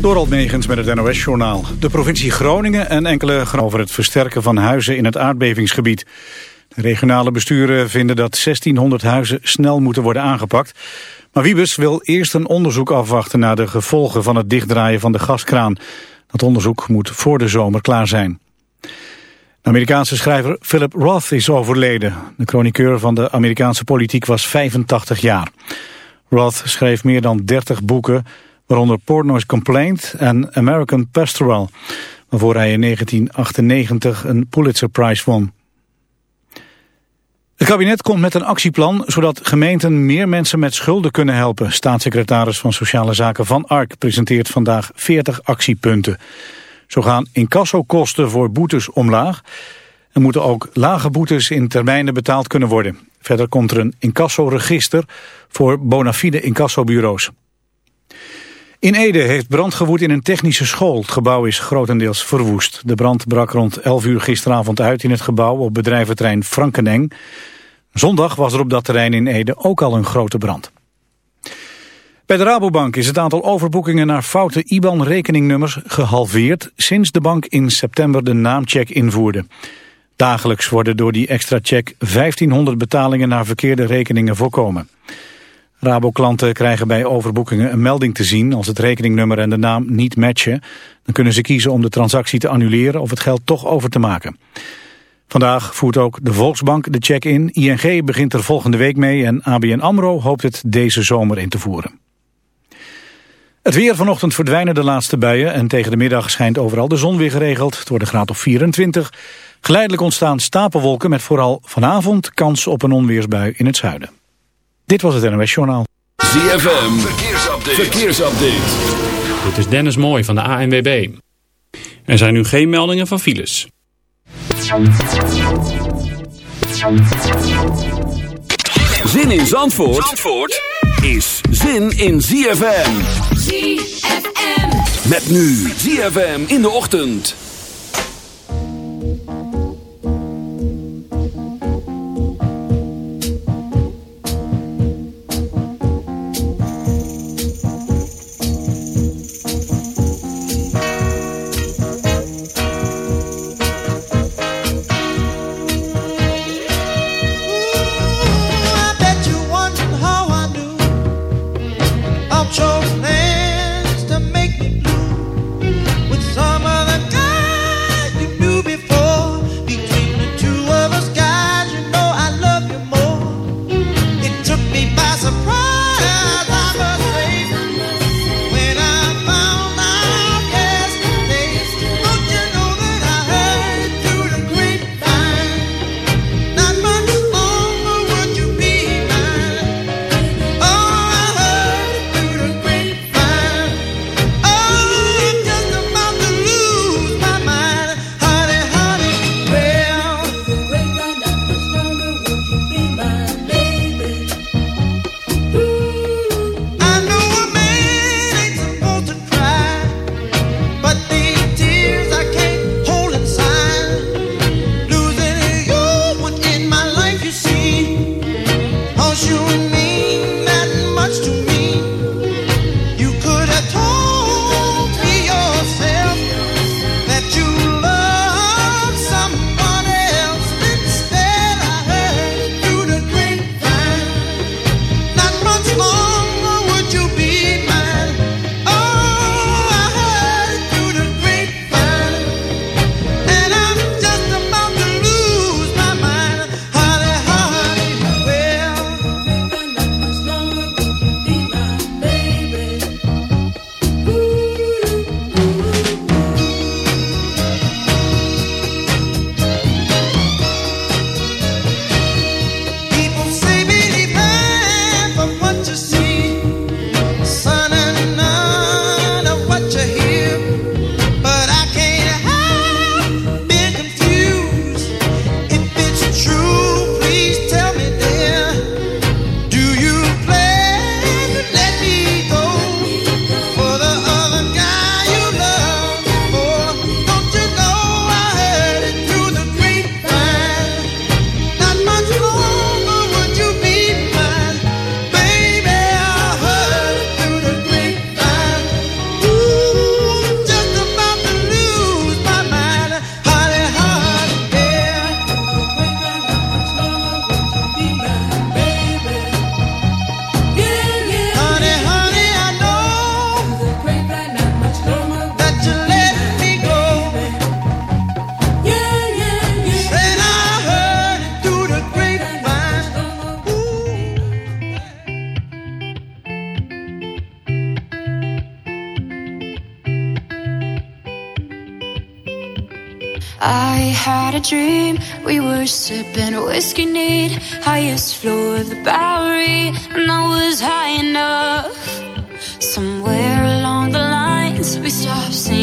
Dorald Megens met het NOS-journaal. De provincie Groningen en enkele over het versterken van huizen in het aardbevingsgebied. De regionale besturen vinden dat 1600 huizen snel moeten worden aangepakt. Maar Wiebes wil eerst een onderzoek afwachten naar de gevolgen van het dichtdraaien van de gaskraan. Dat onderzoek moet voor de zomer klaar zijn. Amerikaanse schrijver Philip Roth is overleden. De chroniqueur van de Amerikaanse politiek was 85 jaar. Roth schreef meer dan 30 boeken waaronder Portnoy's Complaint en American Pastoral, waarvoor hij in 1998 een Pulitzer Prize won. Het kabinet komt met een actieplan zodat gemeenten meer mensen met schulden kunnen helpen. Staatssecretaris van Sociale Zaken Van Ark presenteert vandaag 40 actiepunten. Zo gaan incassokosten voor boetes omlaag. Er moeten ook lage boetes in termijnen betaald kunnen worden. Verder komt er een incassoregister voor bona fide incassobureaus. In Ede heeft brand gewoed in een technische school. Het gebouw is grotendeels verwoest. De brand brak rond 11 uur gisteravond uit in het gebouw op bedrijventerrein Frankeneng. Zondag was er op dat terrein in Ede ook al een grote brand. Bij de Rabobank is het aantal overboekingen naar foute IBAN-rekeningnummers gehalveerd sinds de bank in september de naamcheck invoerde. Dagelijks worden door die extra check 1500 betalingen naar verkeerde rekeningen voorkomen. Rabo-klanten krijgen bij overboekingen een melding te zien als het rekeningnummer en de naam niet matchen. Dan kunnen ze kiezen om de transactie te annuleren of het geld toch over te maken. Vandaag voert ook de Volksbank de check in. ING begint er volgende week mee en ABN AMRO hoopt het deze zomer in te voeren. Het weer vanochtend verdwijnen de laatste buien en tegen de middag schijnt overal de zon weer geregeld. Het wordt een graad of 24. Geleidelijk ontstaan stapelwolken met vooral vanavond kans op een onweersbui in het zuiden. Dit was het NOS Journaal. ZFM, verkeersupdate. verkeersupdate. Dit is Dennis Mooij van de ANWB. Er zijn nu geen meldingen van files. Zin in Zandvoort, Zandvoort is zin in ZFM. ZFM. Met nu ZFM in de ochtend. you need. Highest floor of the Bowery, and I was high enough. Somewhere along the lines, we stopped singing.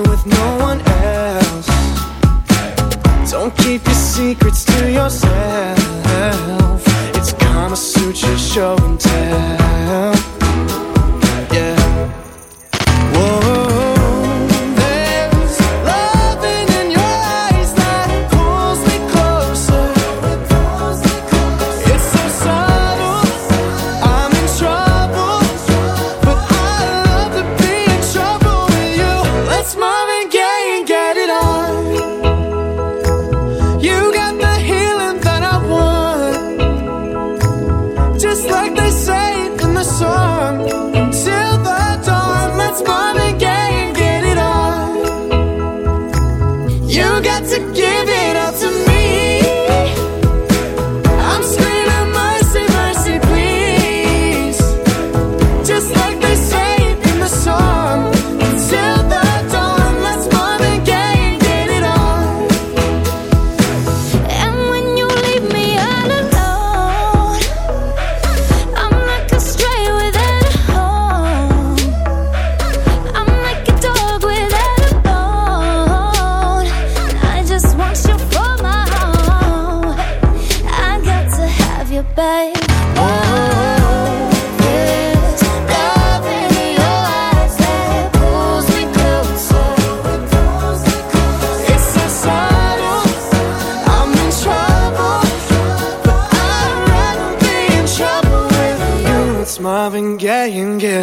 with no one else. Don't keep your secrets to yourself. It's Kama Sutra show and tell.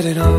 My love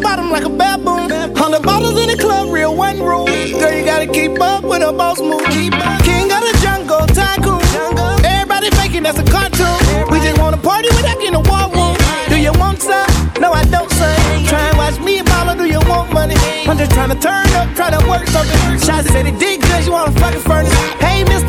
Bottom like a baboon. Hundred bottles in the club, real one room. Girl, you gotta keep up with a boss move. King of the jungle, tycoon. Everybody faking that's a cartoon. We just wanna party without getting a war room. Do you want some? No, I don't, son. Try and watch me ball or do you want money? I'm just trying to turn up, try to work something. Shots said it did good, you wanna fucking furnace. Hey, mister,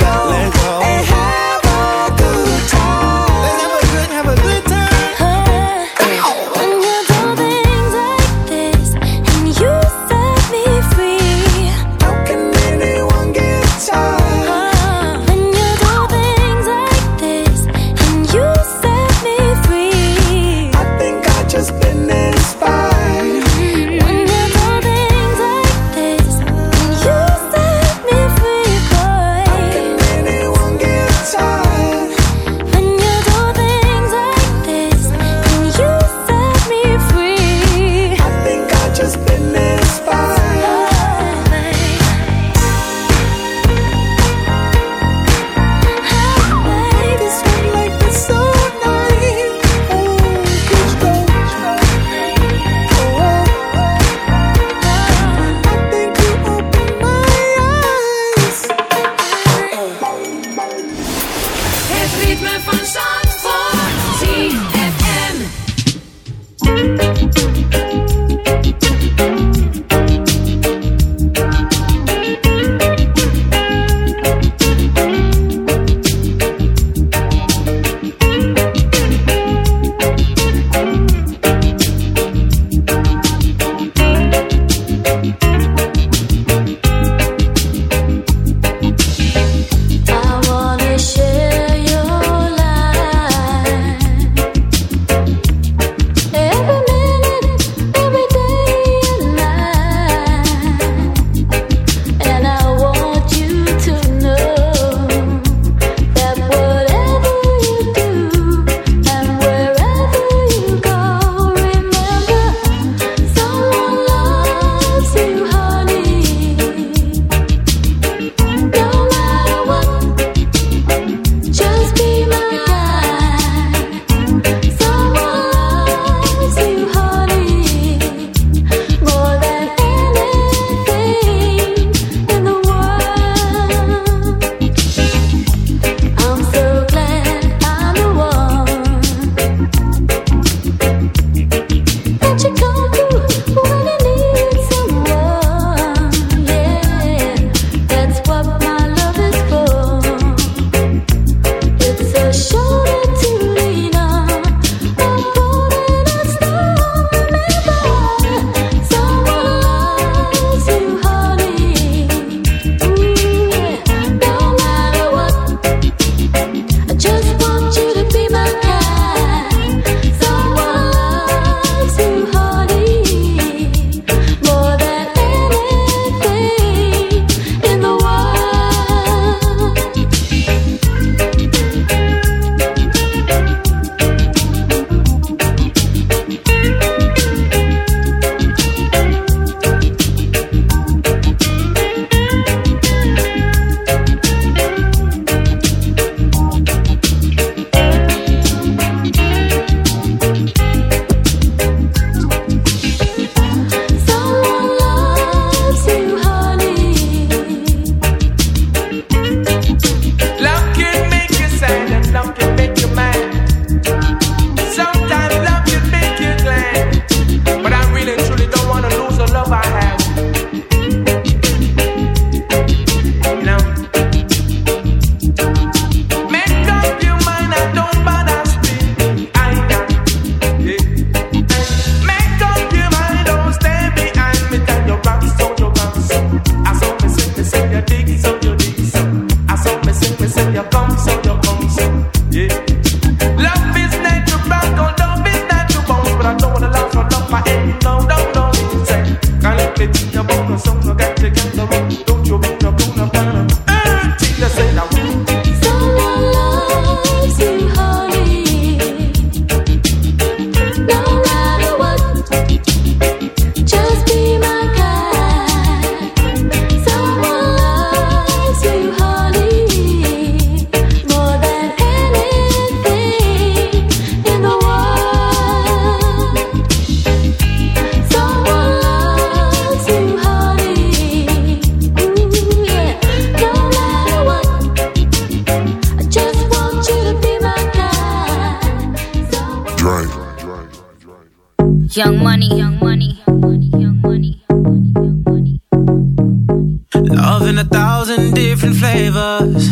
in a thousand different flavors.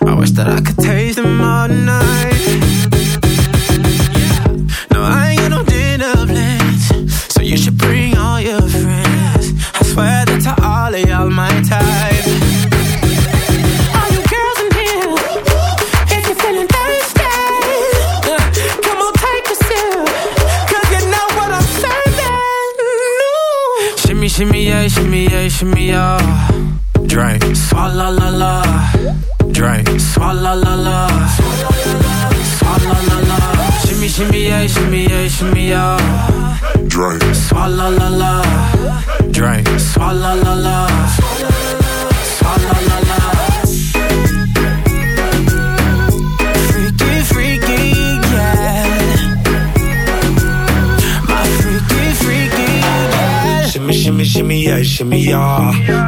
I wish that I could taste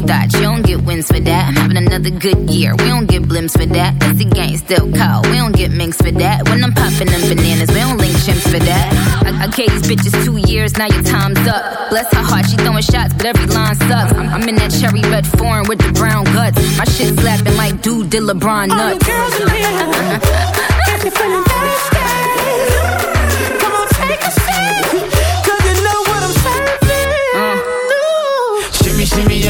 thoughts, you don't get wins for that. I'm having another good year, we don't get blimps for that. Cause the gang still cold, we don't get minks for that. When I'm popping them bananas, we don't link chimps for that. I, I gave these bitches two years, now your time's up. Bless her heart, she throwing shots, but every line sucks. I'm, I'm in that cherry red foreign with the brown guts. My shit slapping like dude did LeBron nuts. All you nuts. girls in here, if you're feeling thirsty, come on, take a sip, 'cause you know what I'm serving. Uh. Shimmy, shimmy, yeah,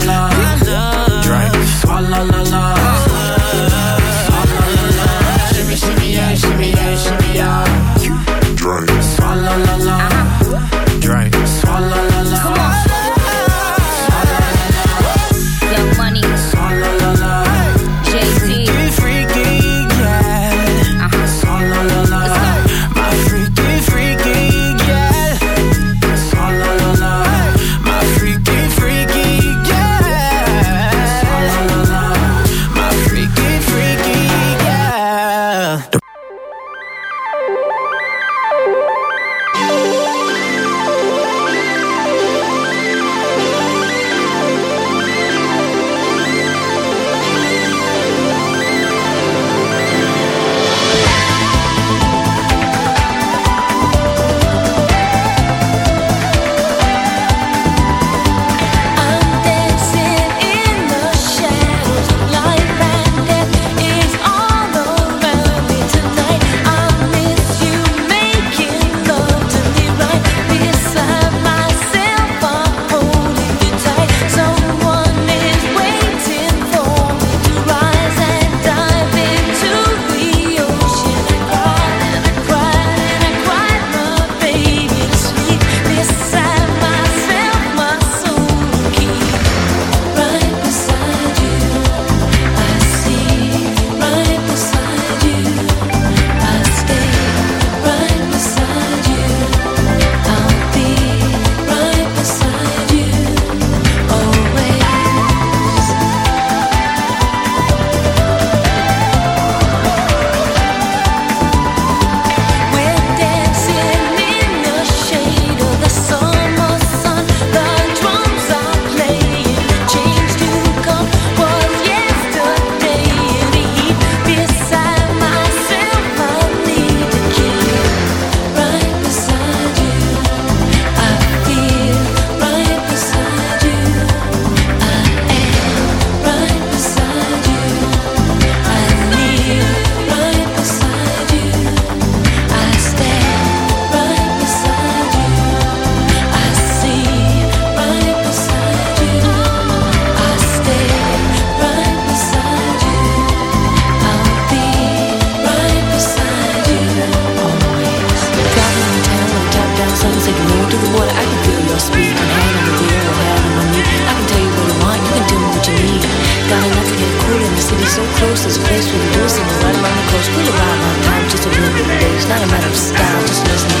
to be so close, there's a place we can do something right around the coast. We'll arrive on time, just a little bit of days. Not a matter of style, just listen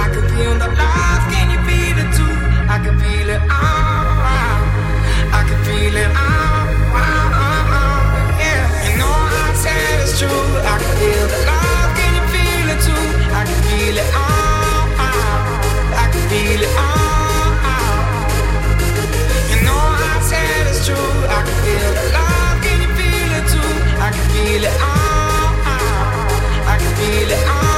I feel the love. Can you feel it too? I could feel it. Oh, feeling. Oh, oh, oh, oh, yeah. You know I said it's true. I can feel the love. Can you feel it too? I can feel it. Oh, oh. I can feel it. Oh, oh. You know I said it's true. I can feel the love. Can you feel it too? I can feel it. Oh, oh. I can feel it. Oh.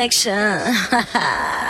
Perfection.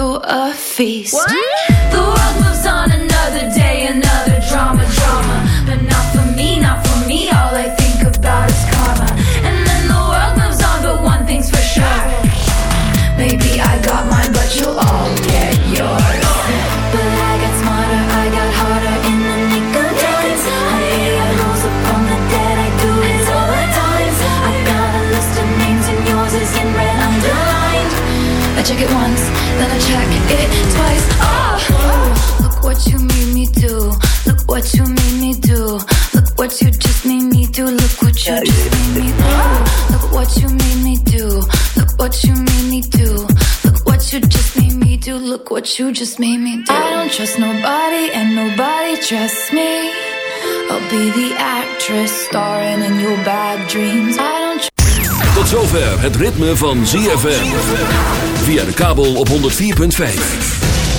to a feast. What? The world moves on another day, another drama. what you just made me do. Look what you just made me do. Look what you made me do. Look what you made me do. Look what you just made me do. Look what you just made me do. I don't trust nobody and nobody trusts me. I'll be the actress starring in your bad dreams. I don't Tot zover het ritme van ZFM. Via de kabel op 104.5.